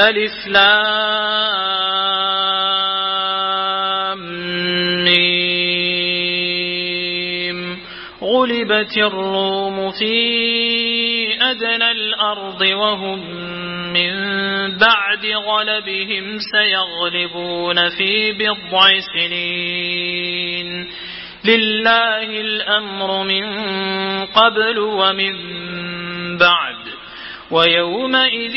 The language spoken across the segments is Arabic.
ألف لام ميم. غلبت الروم في أدنى الأرض وهم من بعد غلبهم سيغلبون في بضع سنين. لله الأمر من قبل ومن بعد. ويومئذ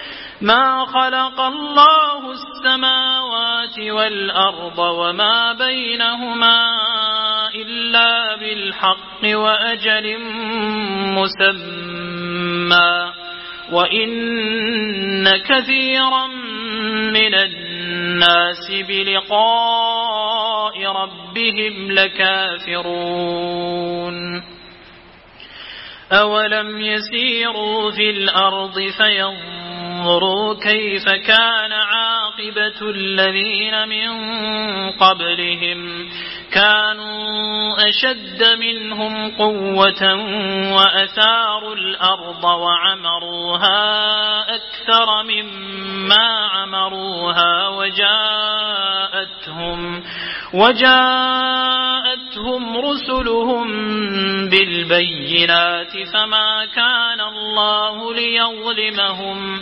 ما خلق الله السماوات والأرض وما بينهما إلا بالحق وأجل مسمى وإن كثيرا من الناس بلقاء ربهم لكافرون. أولم يسيروا في الأرض فينظروا كيف كان عاقبة الذين من قبلهم. كانوا أشد منهم قوة وأثاروا الأرض وعمروها أكثر مما عمروها وجاءتهم وجاءتهم رسلهم بالبينات فما كان الله ليظلمهم.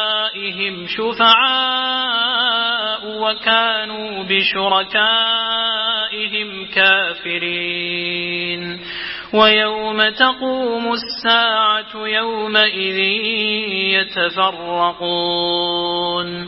شفعاء وكانوا بشركائهم كافرين. ويوم تقوم الساعة يومئذ يتفرقون.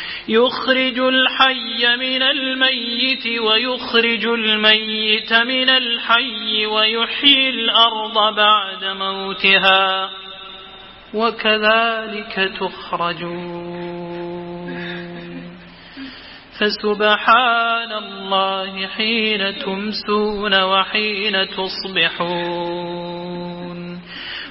يخرج الحي من الميت ويخرج الميت من الحي ويحيي الأرض بعد موتها وكذلك تخرجون. فسبحان الله حين تمسون وحين تصبحون.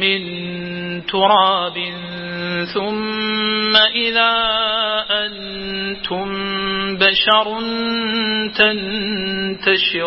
من تراب ثم إذا أنتم بشر تنتشرون.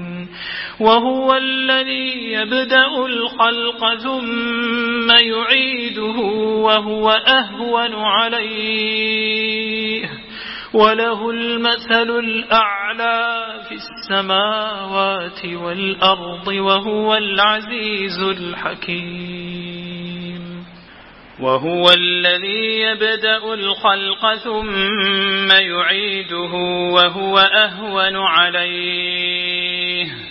وهو الذي يبدأ الخلق ثم يعيده وهو أهون عليه. وله المثل الأعلى في السماوات والأرض وهو العزيز الحكيم. وهو الذي يبدأ الخلق ثم يعيده وهو أهون عليه.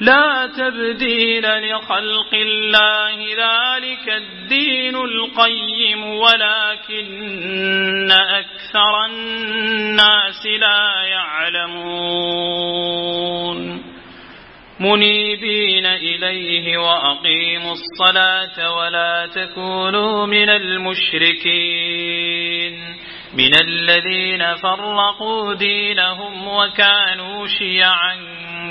لا تبديل لخلق الله ذلك الدين القيم ولكن أكثر الناس لا يعلمون. منيبين إليه وأقيموا الصلاة ولا تكونوا من المشركين. من الذين فرقوا دينهم وكانوا شيعا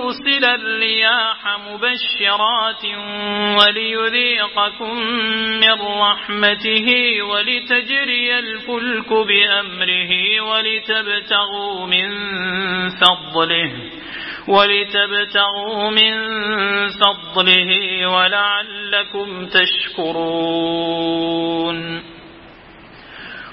يرسل الرياح مبشرات وليذيقكم من رحمته ولتجري الفلك بأمره ولتبتغوا من فضله ولتبتغوا من فضله ولعلكم تشكرون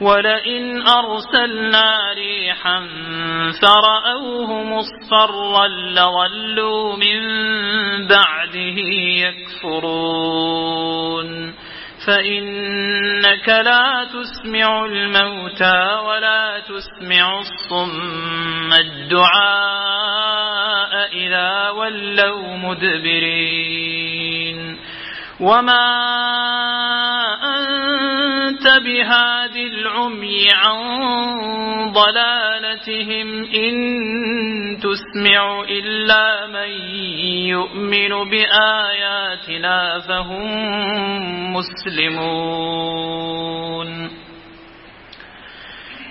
ولئن أرسلنا ريحا فرأوه مصفرا لظلوا من بعده يكفرون. فإنك لا تسمع الموتى ولا تسمع الصم الدعاء إذا ولوا مدبرين. وما أنت بهاد العمي عن ضلالتهم إن تسمع إلا من يؤمن بآياتنا فهم مسلمون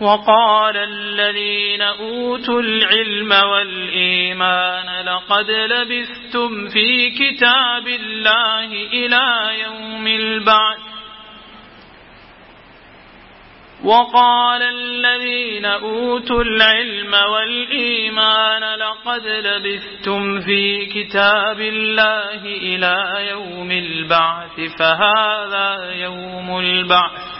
وقال الذين أوتوا العلم والإيمان لقد لبثتم في كتاب الله إلى يوم البعث. وقال الذين أوتوا العلم والإيمان لقد لبثتم في كتاب الله إلى يوم البعث فهذا يوم البعث.